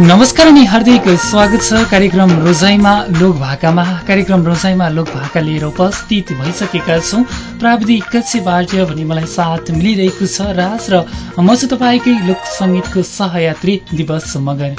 नमस्कार अनि हार्दिक स्वागत छ कार्यक्रम रोजाइमा लोक भाकामा कार्यक्रम रोजाइमा लोक भाका लिएर उपस्थित भइसकेका छौँ। प्राविधिक कक्षबाट भने मलाई साथ मिलिरहेको छ राज र म चाहिँ तपाईँकै लोक सङ्गीतको सहयात्री दिवस मगर।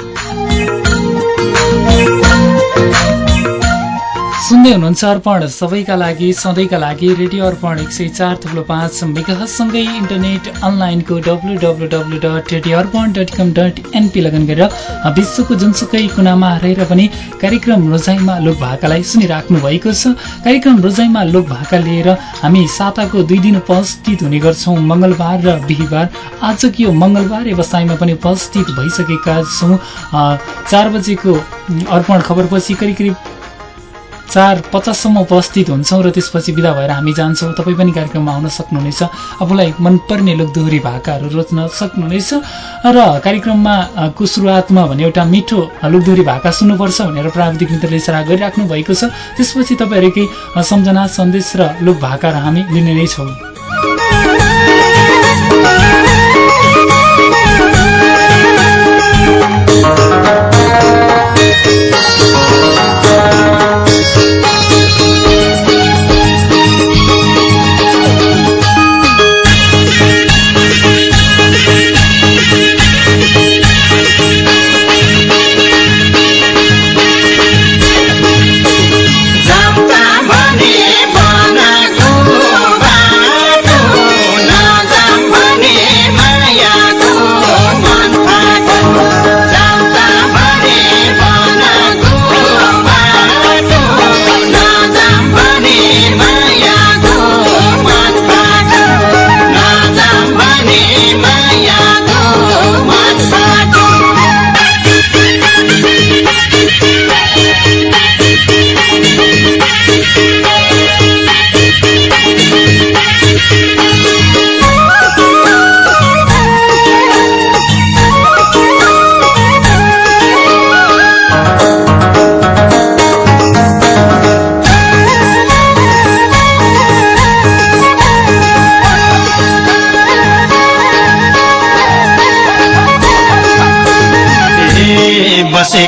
सुन्दै हुनुहुन्छ अर्पण। सबैका लागि सधैँका लागि रेडियो अर्पण एक सय चार थुप्रो पाँच मेगासँगै इन्टरनेट अनलाइनको W W W dot radio Arpan dot com dot NP login गरेर विश्वको जुनसुकै कुनामा रहेर पनि कार्यक्रम रोजाइमा लोक भाकालाई सुनिराख्नु भएको छ। कार्यक्रम रोजाइमा लोक भाका लिएर हामी साताको दुई दिन उपस्थित हुने गर्छौँ। मङ्गलबार र बिहिबार। आजको यो मङ्गलबार व्यवसायमा पनि उपस्थित भइसकेका छौँ। चार बजेको अर्पण खबरपछि करिब करिब चार पचाससम्म उपस्थित हुन्छौँ र त्यसपछि विदा भएर हामी जान्छौँ। तपाईँ पनि कार्यक्रममा आउन सक्नुहुनेछ। आफूलाई मनपर्ने लोकदोहोरी भाकाहरू रोज्न सक्नुहुनेछ। र कार्यक्रममा को सुरुवातमा भने एउटा मिठो लोकदोहोरी भाका सुन्नुपर्छ भनेर प्राविधिक मित्रले सराह गरिराख्नु भएको छ। त्यसपछि तपाईँहरूकै सम्झना सन्देश र लोक भाकाहरू हामी लिने नै छौँ।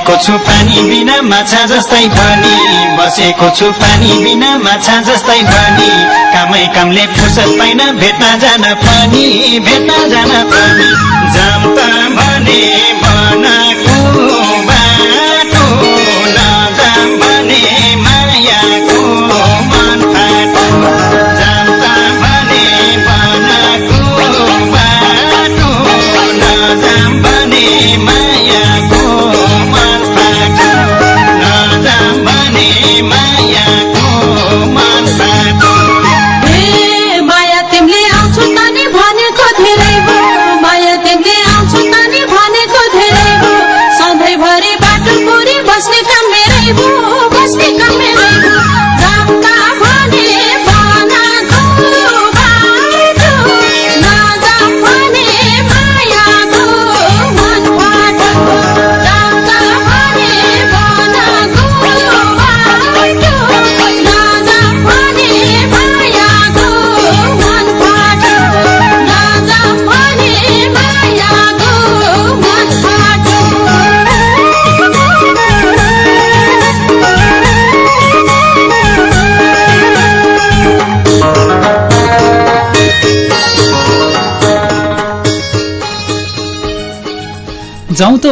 बसेको छु पानी बिना माछा जस्तै भनी। बसेको छु पानी बिना माछा जस्तै भनी। कामै कामले फुर्सद पाइन भेट्न जान पनि भेट्न जान पनि। जाम त भने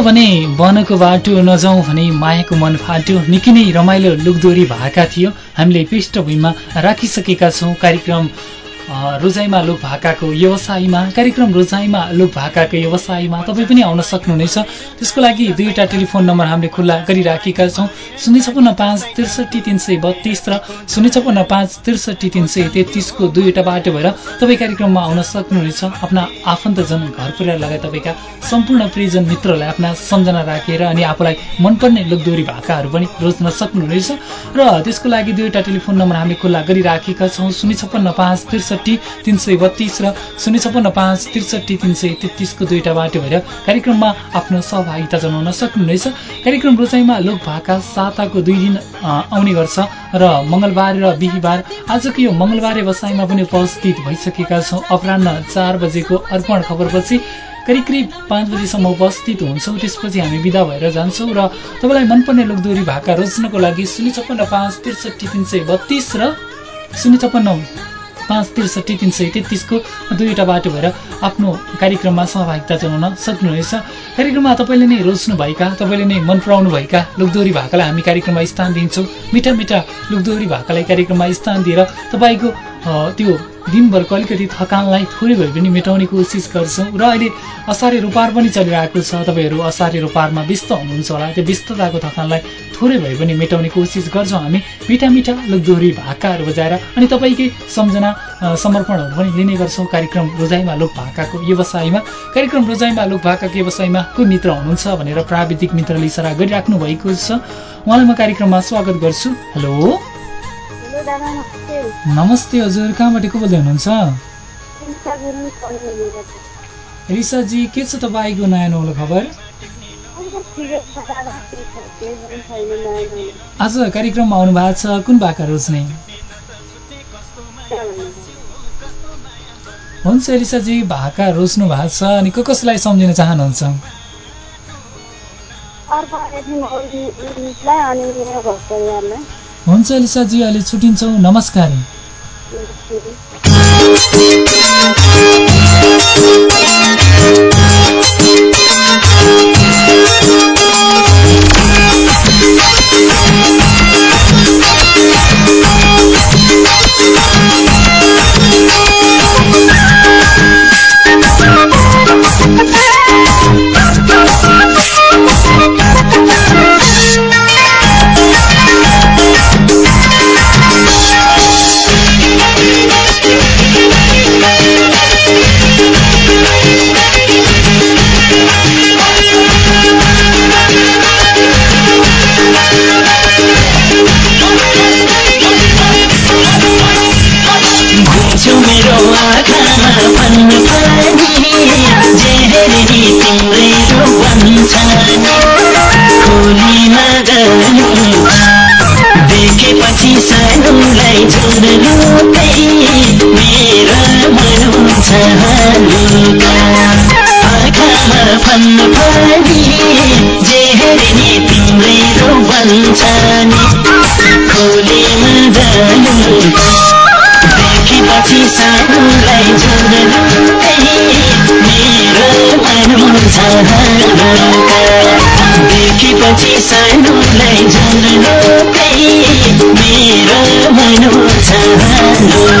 भने वनको बाटो नजाउँ भने मायाको मन फाट्यो। निकै नै रमाइलो लुकदोरी भाका थियो। हामीले पृष्ठभूमिमा राखिसकेका छौँ। कार्यक्रम रोजाइमा लोक भाकाको व्यवसायमा कार्यक्रम रोजाइमा लोक भाकाको व्यवसायमा तपाईँ पनि आउन सक्नुहुनेछ। त्यसको लागि दुईवटा टेलिफोन नम्बर हामीले खुल्ला गरिराखेका छौँ। शून्य छपन्न पाँच त्रिसठी तिन सय बत्तिस र शून्य छपन्न पाँच त्रिसठी तिन सय तेत्तिसको दुईवटा बाटो भएर तपाईँ कार्यक्रममा आउन सक्नुहुनेछ। आफ्ना आफन्तजन घर परिवार लगायत तपाईँका सम्पूर्ण प्रियजन मित्रहरूलाई आफ्ना सम्झना राखेर अनि आफूलाई मनपर्ने लोकदोरी भाकाहरू पनि रोज्न सक्नुहुनेछ। र त्यसको लागि दुईवटा टेलिफोन नम्बर हामीले खुल्ला गरिराखेका छौँ। शून्य तिन सय बत्तिस र शून्य छपन्न पाँच त्रिसठी तिन सय तेत्तिसको दुईवटा बाटो भएर कार्यक्रममा आफ्नो सहभागिता जनाउन सक्नुहुनेछ। कार्यक्रम रोजाइमा लोक भाका साताको दुई दिन आउने गर्छ र मङ्गलबार र बिहिबार आजको यो मङ्गलबारे बसाइमा पनि उपस्थित भइसकेका छौँ। अपरान्न चार बजेको अर्पण खबरपछि करिब करिब पाँच बजीसम्म उपस्थित हुन्छौँ। त्यसपछि हामी विदा भएर जान्छौँ र तपाईँलाई मनपर्ने लोकदोरी भाका रोज्नको लागि शून्य छप्पन्न पाँच त्रिसठी तिन सय बत्तिस र शून्य छप्पन्न पाँच त्रिसठी तिन सय तेत्तिसको दुईवटा बाटो भएर आफ्नो कार्यक्रममा सहभागिता जनाउन सक्नुहुनेछ। कार्यक्रममा तपाईँले नै रोज्नुभएका तपाईँले नै मन पराउनुभएका लोकदोरी भाकालाई हामी कार्यक्रममा स्थान दिन्छौँ। मिठा मिठा लोकदोरी भाकालाई कार्यक्रममा स्थान दिएर तपाईँको त्यो दिनभरको अलिकति थकानलाई थोरै भए पनि मेटाउने कोसिस गर्छौँ र अहिले असारे रोपार पनि चलिरहेको छ। तपाईँहरू असारे रोपारमा व्यस्त हुनुहुन्छ होला। त्यो व्यस्तताको थकानलाई थोरै भए पनि मेटाउने कोसिस गर्छौँ हामी। मिठा मिठा लोकदोहोरी भाकाहरू बजाएर अनि तपाईँकै सम्झना समर्पणहरू पनि लिने गर्छौँ। कार्यक्रम रोजाइमा लोक भाकाको व्यवसायमा। कार्यक्रम रोजाइमा लोक भाकाको व्यवसायमा कोही मित्र हुनुहुन्छ भनेर प्राविधिक मित्रले इसारा गरिराख्नु भएको छ। उहाँलाई म कार्यक्रममा स्वागत गर्छु। हेलो। नमस्ते। हजुर कहाँबाट को बोल्दै हुनुहुन्छ रिसाजी के छ तपाईँको नयाँ नौलो खबर? आज कार्यक्रममा आउनु भएको छ कुन भाका रोज्ने? हुन्छ रिसाजी भाका रोज्नु भएको छ अनि को कसलाई सम्झिन चाहनुहुन्छ? अर्को अनि मेरो घर हुन्छ लिसाजी अहिले छुट्टिन्छौँ नमस्कार। घुम्छु हलुका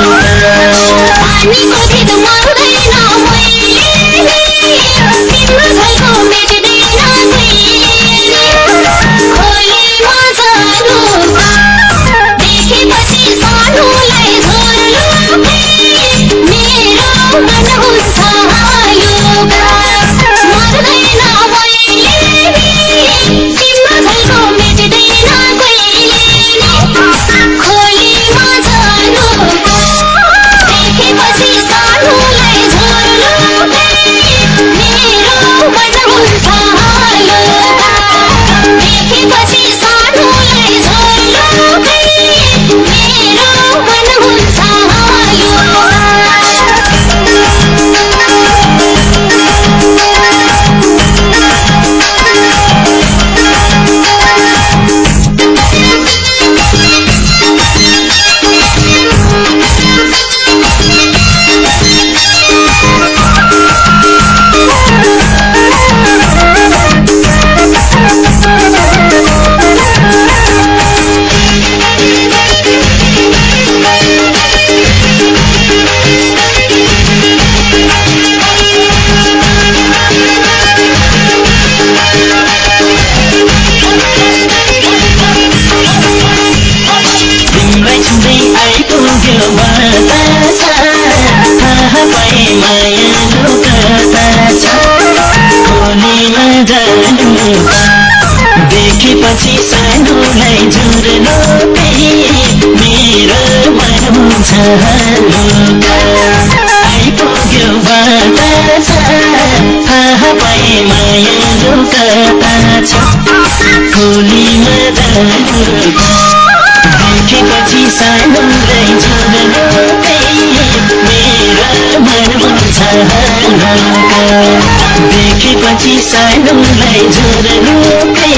देखेपछि सानोलाई झुलुकै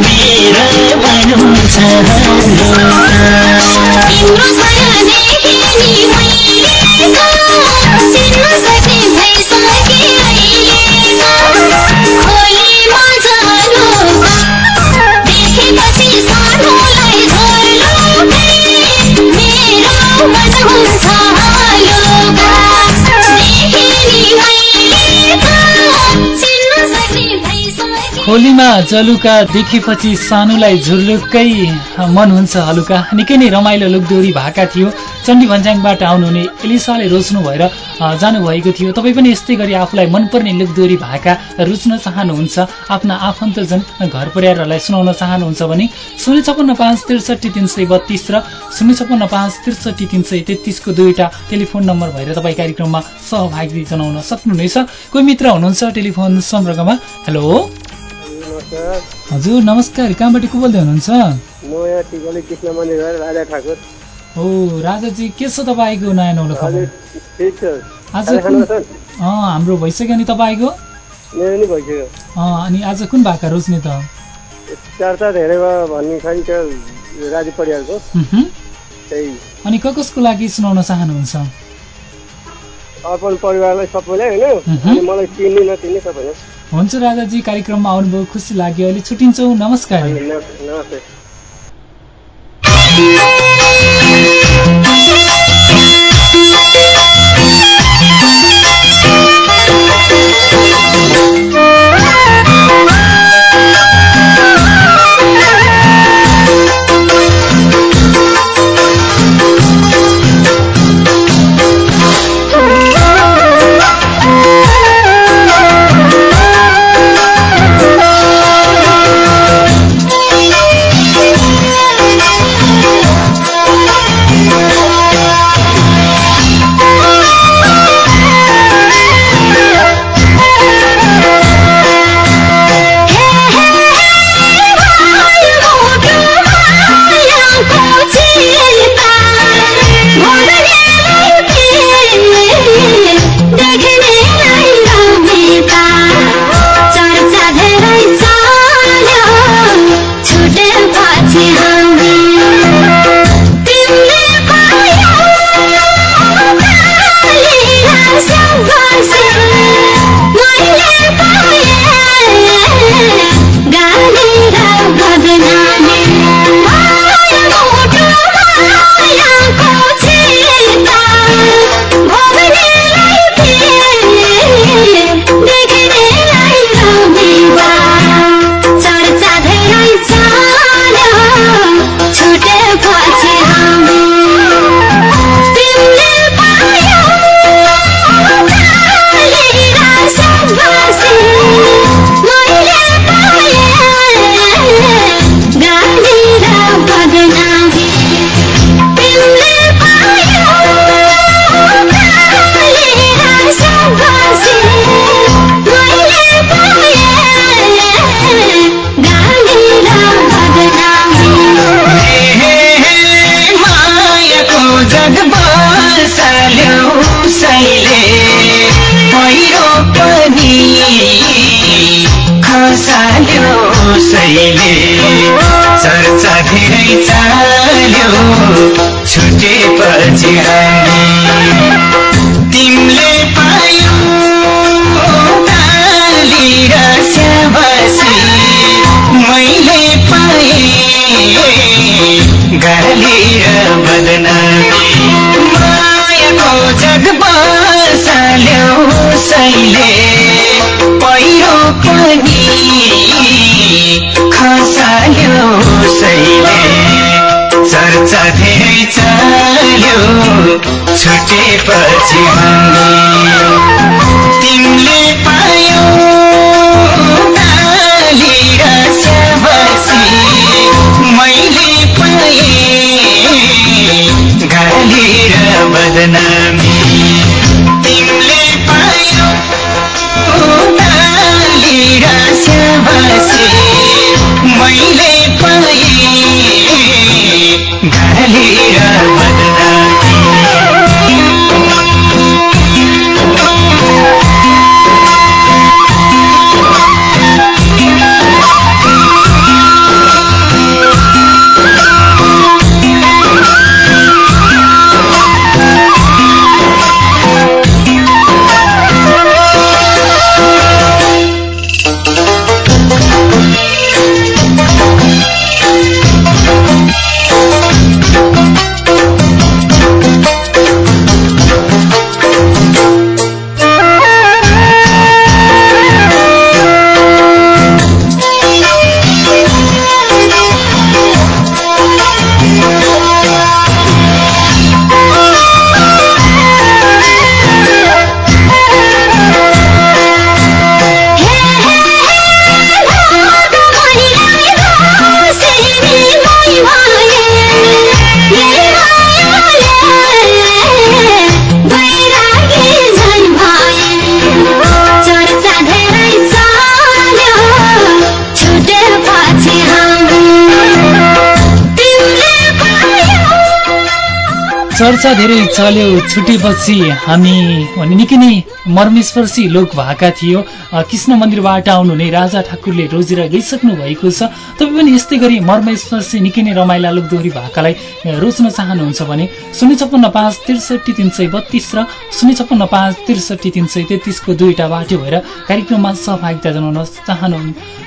मेरो मन हुन्छ होलीमा जलुका देखेपछि सानुलाई झुलुक्कै मन हुन्छ हलुका। निकै नै रमाइलो लुकदोरी भएका थियो। चण्डी भन्ज्याङबाट आउनुहुने एलिसाले रोज्नु भएर जानुभएको थियो। तपाईँ पनि यस्तै गरी आफूलाई मनपर्ने लुकदोरी भाका रुच्न चाहनुहुन्छ। आफ्ना आफन्तजन घर परिवारहरूलाई सुनाउन चाहनुहुन्छ भने शून्य छपन्न पाँच त्रिसठी तिन सय बत्तिस र शून्य छपन्न पाँच त्रिसठी तिन सय तेत्तिसको दुईवटा टेलिफोन नम्बर भएर तपाईँ कार्यक्रममा सहभागी जनाउन सक्नुहुनेछ। कोही मित्र हुनुहुन्छ टेलिफोन सम्पर्कमा? हेलो? हजुर नमस्कार। कहाँबाट को बोल्दै हुनुहुन्छ? म यहाँ टिकली कृष्ण मन्दिर गएर राजा ठाकुर। ओ राजाजी के छ तपाईँको नयाँ नौलो खबर? आज हाम्रो भइसक्यो नि तपाईँको? अनि आज कुन भाका रोज्ने त? चर्चा धेरै भयो भन्ने त्यो राजु परिवारको। अनि क कसको लागि सुनाउन चाहनुहुन्छ? अर्पण परिवारलाई सबैलाई होइन? मलाई चिन्ने नचिन्ने सबैलाई। हुन्छ राजाजी कार्यक्रममा आउनुभयो खुसी लाग्यो अहिले छुट्टिन्छौँ। नमस्कार। खसाल्यो उसैले चर्चा धेरै चाल्यो। छुटेपछि हामी तिमीले पायौ गाली र स्याबासी। मैले पाएँ गाली र बदनामी। मायाको जग बसाल्यो पहिरो पनि खसाल्यो उसैले। चर्चा धेरै चाल्यो छुटेपछि हामी। तिमीले पायौ गाली र स्याबासी मैले पाएँ गाली र बदनामी मैले पाएँ घाली चर्चा धेरै चल्यो छुटेपछि हामी निकै नै मर्मेस्पर्शी लोक भएका थियो। कृष्ण मन्दिरबाट आउनुहुने राजा ठाकुरले रोजेर गइसक्नु भएको छ। तपाईँ पनि यस्तै गरी मर्मेस्पर्शी निकै नै रमाइला लोकदोहोरी भाकालाई रोज्न चाहनुहुन्छ भने शून्य छप्पन्न पाँच त्रिसठी तिन सय बत्तिस र शून्य छप्पन्न पाँच त्रिसठी तिन सय तेत्तिसको दुईवटा बाटो भएर कार्यक्रममा सहभागिता जनाउन चाहनु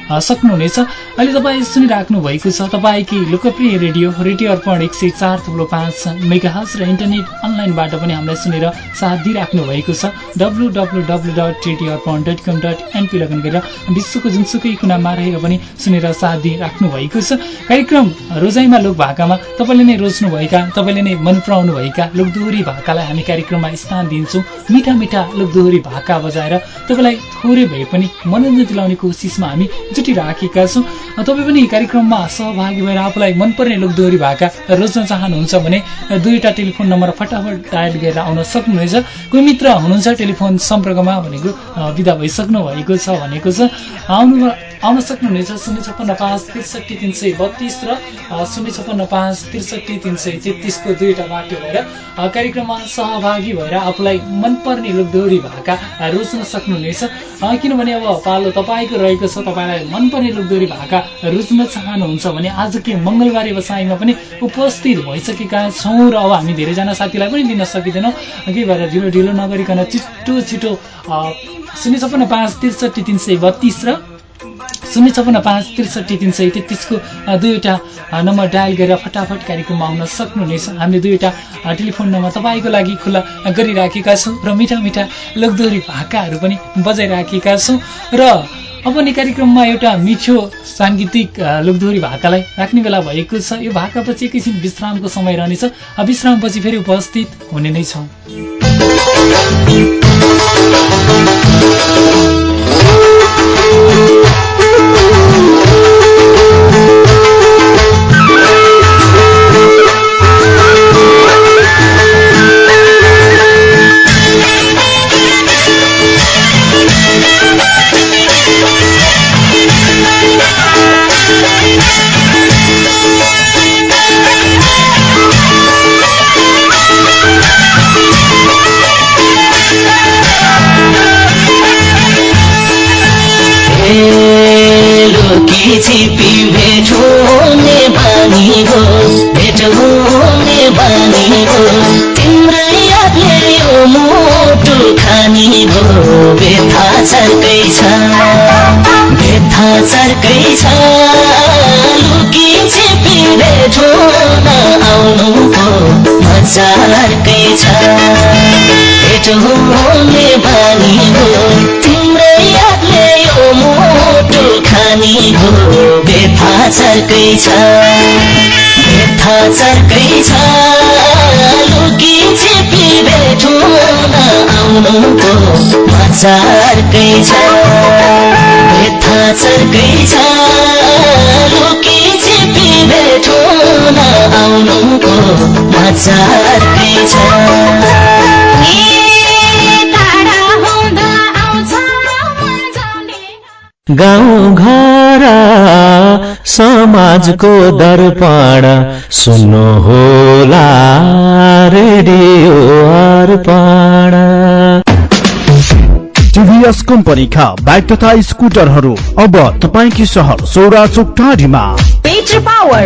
सक्नुहुनेछ। अहिले तपाईँ सुनिराख्नु भएको छ तपाईँकै लोकप्रिय रेडियो रेडियो अर्पण एक सय चार थुप्रो पाँच मेगाहज र इन्टरनेट अनलाइनबाट पनि हामीलाई सुनेर साथ दिइराख्नु भएको छ। W W W dot radio dot com dot NP लगन गरेर विश्वको जुनसुकै कुनामा रहेर पनि सुनेर साथ दिइराख्नु भएको छ। कार्यक्रम रोजाइमा लोक भाकामा तपाईँले नै रोज्नुभएका तपाईँले नै मन पराउनुभएका लोकदोहोरी भाकालाई हामी कार्यक्रममा स्थान दिन्छौँ। मिठा मिठा लोकदोहोरी भाका बजाएर तपाईँलाई थोरै भए पनि मनोरञ्जन दिलाउने कोसिसमा हामी जुटिराखेका छौँ। तपाईँ पनि कार्यक्रममा सहभागी भएर आफूलाई मनपर्ने लोकदोहोरी भाका रोज्न चाहनुहुन्छ भने दुईवटा टेलिफोन नम्बर फटाफट डायल गरेर आउन सक्नुहुनेछ। कोही मित्र हुनुहुन्छ टेलिफोन सम्पर्कमा भनेको विदा भइसक्नु भएको छ भनेको छ। आउनु आउन सक्नुहुनेछ शून्य छप्पन्न पाँच त्रिसठी तिन सय बत्तिस र शून्य छप्पन्न पाँच त्रिसठी तिन सय तेत्तिसको दुईवटा बाटो भएर कार्यक्रममा सहभागी भएर आफूलाई मनपर्ने लोकदोहोरी भाका रोज्न सक्नुहुनेछ। किनभने अब पालो तपाईँको रहेको छ तपाईँलाई मनपर्ने लोकदोहोरी भाका रोज्न चाहनुहुन्छ भने आज के मङ्गलबारे बसाइमा पनि उपस्थित भइसकेका छौँ र अब हामी धेरैजना साथीलाई पनि लिन सकिँदैनौँ। केही भएर ढिलो ढिलो नगरिकन छिटो छिटो शून्य छप्पन्न पाँच त्रिसठी तिन सय बत्तिस र शून्य छपन्न पाँच त्रिसठी तिन सय तेत्तिसको दुईवटा नम्बर डायल गरेर फटाफट कार्यक्रममा आउन सक्नुहुनेछ। हामीले दुईवटा टेलिफोन नम्बर तपाईँको लागि खुल्ला गरिराखेका छौँ र मिठा मिठा लोकदोहोरी भाकाहरू पनि बजाइराखेका छौँ र अब नि कार्यक्रममा एउटा मिठो साङ्गीतिक अ, लोकदोहोरी भाकालाई राख्ने बेला भएको छ। यो भाकापछि एकैछिन विश्रामको समय रहनेछ। विश्रामपछि फेरि उपस्थित हुने नै छौँ। लुकी भेट हुन आउनुको मजा अर्कै छ? भेट हुने बानी हो तिम्रै यादले यो मुटु खानी हो। व्यथा चर्कै छ व्यथा चर्कै छ। लुकी छिपी भेट हुन आउनुको मजा अर्कै छ? व्यथा चर्कै छ। आउनुको अर्कै छ गाउँ घर समाजको दर्पण सुन्नु होला रेडियो अर्पण। टिभीएस कम्पनीका बाइक तथा स्कुटरहरू अब तपाईँकी सहर सौरा चोक टाढीमा। Better power,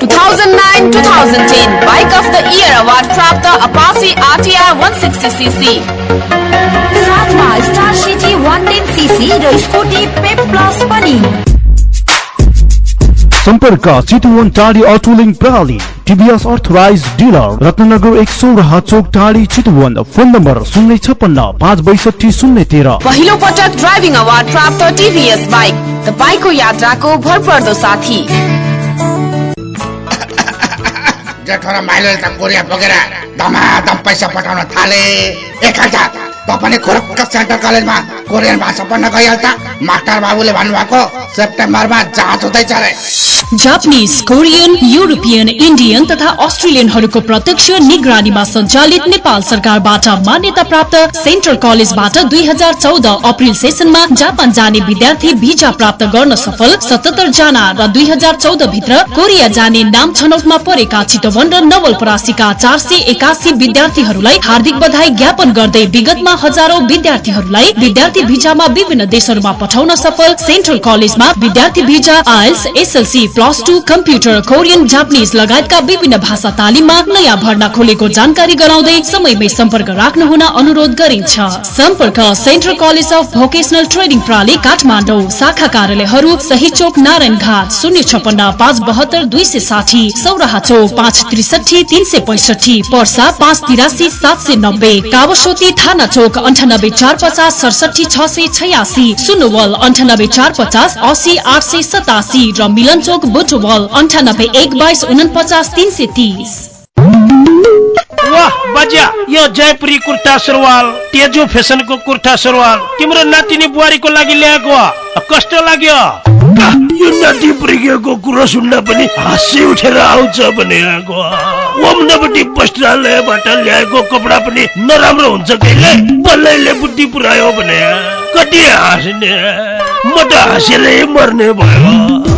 2009-2010 Bike of the Year Award प्राप्त Apache RTR 160cc साथमा स्टार सिटी 110 सीसी र स्कुटी पेप प्लस पनि। सम्पर्क चितवन टाढी अटोलिङ प्रणाली टिभीएस अर्थराइज डिलर रत्नगर एक सौराहा चोक टाढी चितवन फोन नम्बर शून्य छप्पन्न पाँच बैसठी शून्य तेह्र। पहिलो पटक ड्राइभिङ अवार्ड प्राप्त टिभीएस बाइक तपाईँको यात्राको भरपर्दो साथी। जेठो र त कोरिया बोकेर धमाधम पैसा पठाउन थाले। एक हजार। त पनि खुरक्क सेन्ट्रल कलेजमा कोरियन भाषा पढ्न गइहाल्छ। मास्टर बाबुले भन्नुभएको सेप्टेम्बरमा जाँच हुँदैछ अरे जापानिज कोरियन युरोपियन इन्डियन तथा अस्ट्रेलियनहरूको प्रत्यक्ष निगरानीमा सञ्चालित नेपाल सरकारबाट मान्यता प्राप्त सेन्ट्रल कलेजबाट दुई हजार चौध अप्रिल सेसनमा जापान जाने विद्यार्थी भिजा प्राप्त गर्न सफल सतहत्तर जना र दुई हजार चौध भित्र कोरिया जाने नाम छनौटमा परेका चितवन र नवलपरासीका चार सय विद्यार्थीहरूलाई हार्दिक बधाई ज्ञापन गर्दै विगतमा हजारौं विद्यार्थीहरूलाई विद्यार्थी भिजामा विभिन्न देशहरूमा पठाउन सफल सेन्ट्रल कलेजमा विद्यार्थी visa IELTS SLC plus two computer Korean Japanese लगायतका विभिन्न भाषा तालिममा नयाँ भर्ना खोलेको जानकारी गराउँदै समयमै सम्पर्क राख्नु हुन अनुरोध गरिन्छ। सम्पर्क central college of vocational training प्रणाली काठमाडौँ शाखा कार्यालयहरू सही चोक नारायण घाट शून्य छपन्न पाँच बहत्तर दुई सय साठी सौराहा चौक पाँच त्रिसठी तीन सय पैसठी पर्सा पाँच तिरासी सात सय नब्बे कावसोती थाना चोक अन्ठानब्बे चार पचास सडसठी छ सय छयासी। सुनवल अन्ठानब्बे चार पचास असी आठ सय सतासी र मिलन चोक बुटवल अन्ठानब्बे एक बाइस उनपचास तीन सय तीस। यो जयपुरी कुर्ता सुरुवाल तेजो फेसनको कुर्ता सुरुवाल। तिम्रो नातिनी बुहारीको लागि ल्याएको। कस्तो लाग्यो? का, यो नाति पुर्किएको कुरो सुन्दा पनि हाँसी उठेर आउँछ भने आएको ओम्नपट्टि वस्त्रालयबाट ल्याएको कपडा पनि नराम्रो हुन्छ कहिले? बल्लैले बुद्धि पुऱ्यायो भने। कति हाँस्ने? म त हाँसेरै मर्ने भयो।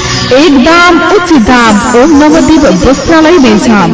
एक दाम उचित दाम ओम नवदीप वस्त्रालय बेलछाम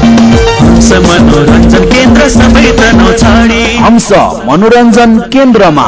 मनोरञ्जन केन्द्र सबै तनाउ छाडी मनोरञ्जन केन्द्रमा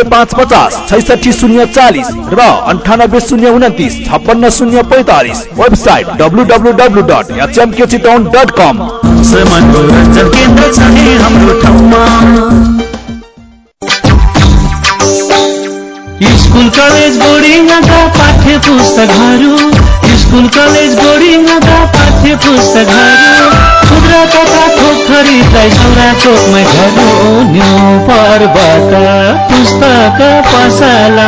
पाँच पचास छैसठी शून्य चालिस र अन्ठानब्बे शून्य उन्तिस छप्पन्न शून्य पैँतालिस website W W W dot HMK Chitaun dot com school college बोर्डिङका पाठ्य पुस्तकहरू स्कुल कलेज बोर्डिङका पाठ्य पुस्तकहरू खुद्रा थोक न्यु पर्वत पुस्तक पसला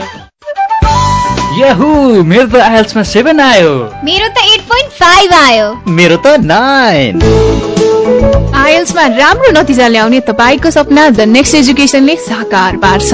याहु मेरो त आइएल्समा सेभेन आयो। मेरो त एट पोइन्ट फाइभ आयो। मेरो त नाइन आइएल्समा राम्रो नतिजा ल्याउने तपाईँको सपना द नेक्स्ट एजुकेसनले साकार पार्छ।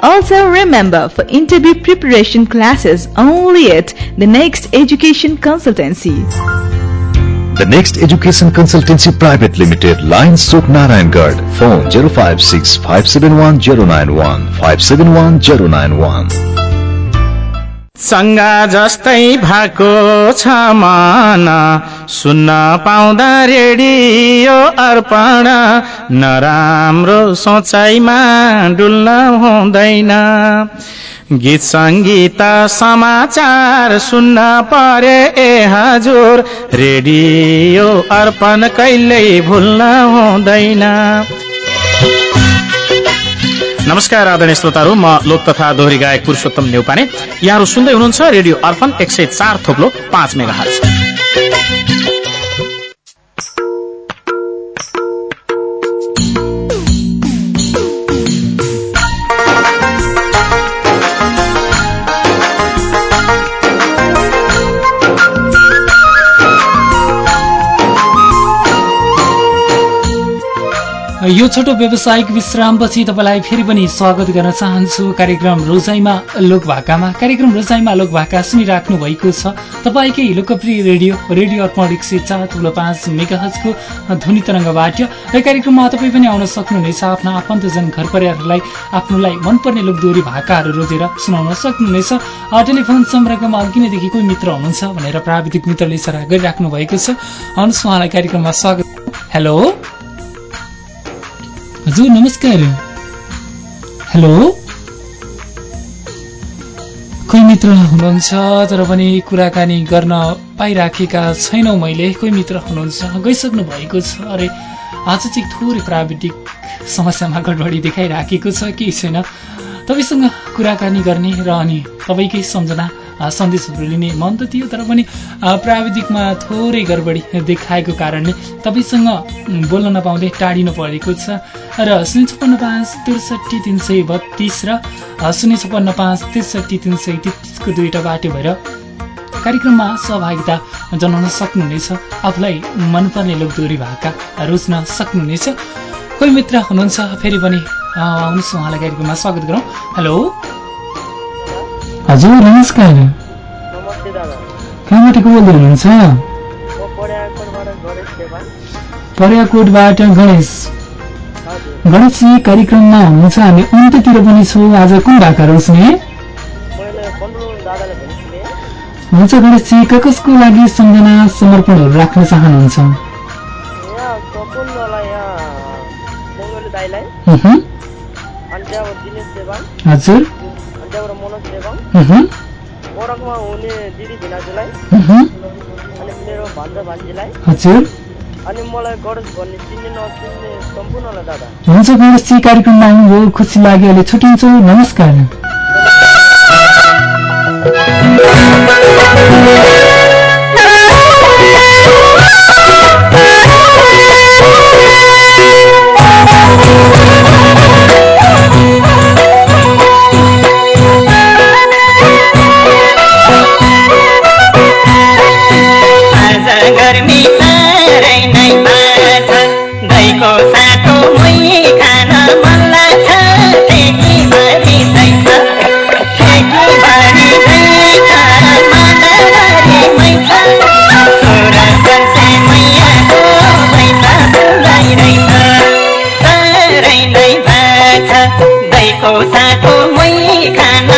Also remember for interview preparation classes only at the Next Education Consultancy. The Next Education Consultancy Private Limited, Line Soap Narayangarh, phone 056 571 091 571 091. सङ्गा जस्तै भएको छ मन। सुन्न पाउँदा रेडियो अर्पण। नराम्रो सोचाइमा डुल्न हुँदैन। गीत सङ्गीत समाचार सुन्न परे ए हजुर। रेडियो अर्पण कहिल्यै भुल्न हुँदैन। नमस्कार आदरणीय श्रोताहरू। म लोक तथा दोहोरी गायक पुरुषोत्तम नेउपाने यहाँहरू सुन्दै हुनुहुन्छ रेडियो अर्पण एक सय चार थोप्लो पाँच मेगा यो छोटो व्यावसायिक विश्रामपछि तपाईँलाई फेरि पनि स्वागत गर्न चाहन्छु। कार्यक्रम रोजाइमा लोक भाकामा कार्यक्रम रोजाइमा लोक भाका सुनिराख्नु भएको छ। तपाईँकै लोकप्रिय रेडियो रेडियो अर्पण एक सय चार तुलो पाँच मेगाहजको ध्वनि तरङ्गबाट। र कार्यक्रममा तपाईँ पनि आउन सक्नुहुनेछ। आफ्ना आफन्तजन घर परिवारहरूलाई आफ्नोलाई मनपर्ने लोकदोरी भाकाहरू रोजेर सुनाउन सक्नुहुनेछ। टेलिफोन सम्पर्कमा अघि नैदेखि कोही मित्र हुनुहुन्छ भनेर प्राविधिक मित्रले सराह गरिराख्नु भएको छ। आउनुहोस् उहाँलाई कार्यक्रममा स्वागत। हेलो? हजुर नमस्कार। हेलो? कोही मित्र हुनुहुन्छ तर पनि कुराकानी गर्न पाइराखेका छैनौँ मैले। कोही मित्र हुनुहुन्छ गइसक्नु भएको छ। अरे आज चाहिँ थोरै प्राविधिक समस्यामा गडबडी देखाइराखेको छ केही छैन। तपाईँसँग कुराकानी गर्ने र अनि तपाईँकै सम्झना सन्देशहरू लिने मन त थियो तर पनि प्राविधिकमा थोरै गडबडी देखाएको कारणले तपाईँसँग बोल्न नपाउँदै टाढिनु परेको छ। र शून्य छप्पन्न पाँच त्रिसठी तिन सय बत्तिस र शून्य छप्पन्न पाँच त्रिसठी तिन सय तेत्तिसको दुईवटा बाटो भएर कार्यक्रममा सहभागिता जनाउन सक्नुहुनेछ। आफूलाई मनपर्ने लोकदोरी भाका रोज्न सक्नुहुनेछ। कोही मित्र हुनुहुन्छ फेरि पनि आउनुहोस् उहाँलाई कार्यक्रममा स्वागत गरौँ। हेलो? हजुर नमस्कार। नमस्ते दादा। कहाँबाट को बोल्दै हुनुहुन्छ? पर्याकोटबाट गणेश गणेशजी कार्यक्रममा हुनुहुन्छ। हामी अन्त्यतिर पनि छौँ। आज कुन भाका रोज्ने? हुन्छ गणेशजी क कसको लागि सम्झना समर्पणहरू राख्न चाहनुहुन्छ? हजुर। त्यहाँबाट मनोज उहुँ, ओरकमा हुने दिदी भिनाजुलाई अनि मेरो भान्जा भान्जीलाई हजुर अनि मलाई गणेश भन्ने चिन्ने नचिन्ने सम्पूर्णलाई दादा हुन्छ गणेशजी कार्यक्रममा आउनुभयो खुसी लाग्यो अहिले छुट्टिन्छौँ नमस्कार साथो मै खान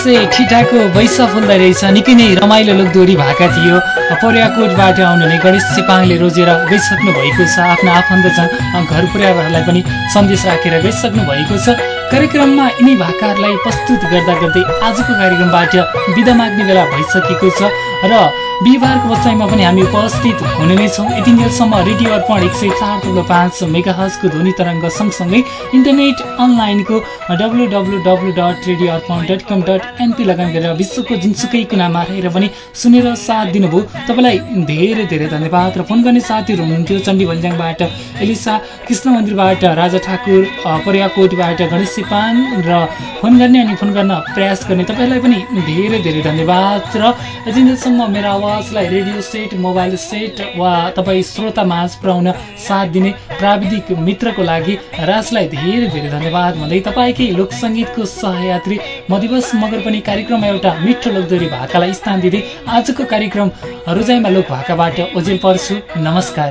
वर्षे ठिठाको वैसा फुल्दै रहेछ। निकै नै रमाइलो लोकदोरी भएका थियो। पर्याकोटबाट आउनुहुने गणेश चेपाङले रोजेर गइसक्नु भएको छ। आफ्ना आफन्तजन घर परिवारहरूलाई पनि सन्देश राखेर गइसक्नु भएको छ। कार्यक्रममा यिनी भाकाहरूलाई प्रस्तुत गर्दा गर्दै आजको कार्यक्रमबाट बिदा माग्ने बेला भइसकेको छ। र बिहिबारको बसाइमा पनि हामी उपस्थित हुने नै छौँ। यति बेलसम्म रेडियो अर्पण एक सय चार पाँच मेगा हजको ध्वनि तरङ्ग सँगसँगै इन्टरनेट अनलाइनको W W W dot radio Arpan dot com dot NP लगान गरेर विश्वको जुनसुकै कुनामा रहेर पनि सुनेर साथ दिनुभयो। तपाईँलाई धेरै धेरै धन्यवाद र फोन गर्ने साथीहरू हुनुहुन्थ्यो चण्डी भन्ज्याङबाट एलिसा कृष्ण मन्दिरबाट राजा ठाकुर पर्याकोटबाट गणेश सिपान र फोन गर्ने अनि फोन गर्न प्रयास गर्ने तपाईँलाई पनि धेरै धेरै धन्यवाद र यतिन्जेलसम्म मेरो आवाजलाई रेडियो सेट मोबाइल सेट वा तपाईँ श्रोता माझ पुर्याउन साथ दिने प्राविधिक मित्रको लागि राजलाई धेरै धेरै धन्यवाद। भन्दै तपाईँकै लोकसङ्गीतको सहयात्री म दिवस मगर पनि कार्यक्रममा एउटा मिठो लोकदोरी भाकालाई स्थान दिँदै आजको कार्यक्रम रोजाइमा लोक भाकाबाट ओजेल पर्छु। नमस्कार।